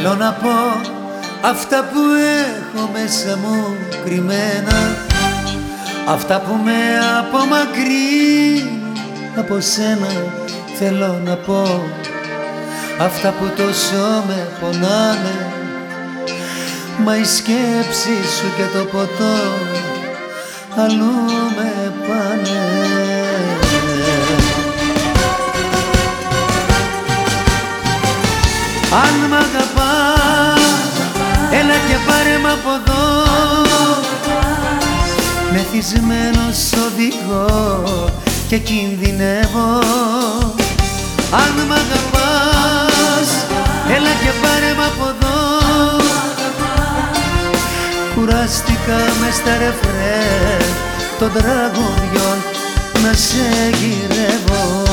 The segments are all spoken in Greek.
Θέλω να πω αυτά που έχω μέσα μου κρυμμένα. Αυτά που με απομακρύνουν από σένα θέλω να πω. Αυτά που τόσο με πονάνε. Μα η σκέψη σου και το ποτό αλλού με πάνε. Αν μ' αγαπάς, έλα και πάρε μ' από εδώ. Μεθυσμένος οδηγώ και κινδυνεύω. Αν μ' αγαπάς, έλα και πάρε μ' από εδώ. Κουράστηκα μες στα ρεφρέ των τραγουδιών να σε γυρεύω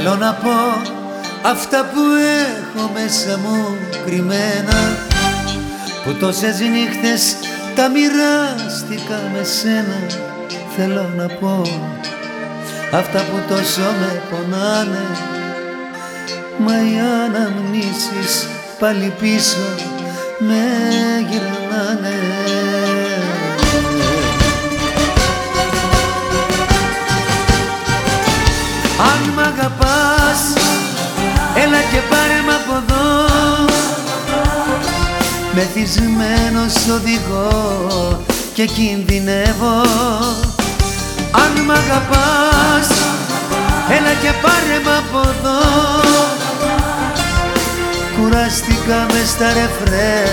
Θέλω να πω αυτά που έχω μέσα μου κρυμμένα που τόσες νύχτες τα μοιράστηκα με σένα. Θέλω να πω αυτά που τόσο με πονάνε μα οι αναμνήσεις πάλι πίσω με γυρνάνε Μεθυσμένος οδηγώ και κινδυνεύω. Αν μ' αγαπάς, έλα και πάρε μ' από εδώ. Κουράστηκα μες στα ρεφρέ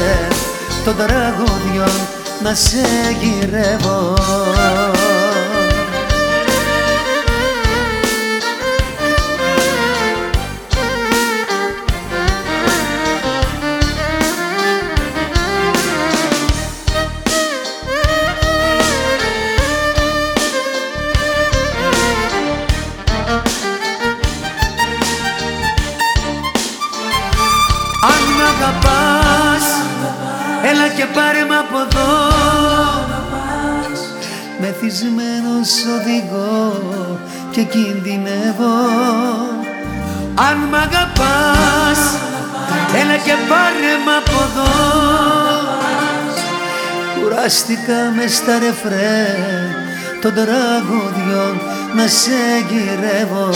των τραγωδιών να σε γυρεύω έλα και πάρε μ' από εδώ. Μεθυσμένος οδηγώ και κινδυνεύω. Αν μ' αγαπάς, έλα και πάρε μ' από εδώ. Κουράστηκα μες στα ρεφρέ των τραγουδιών να σε γυρεύω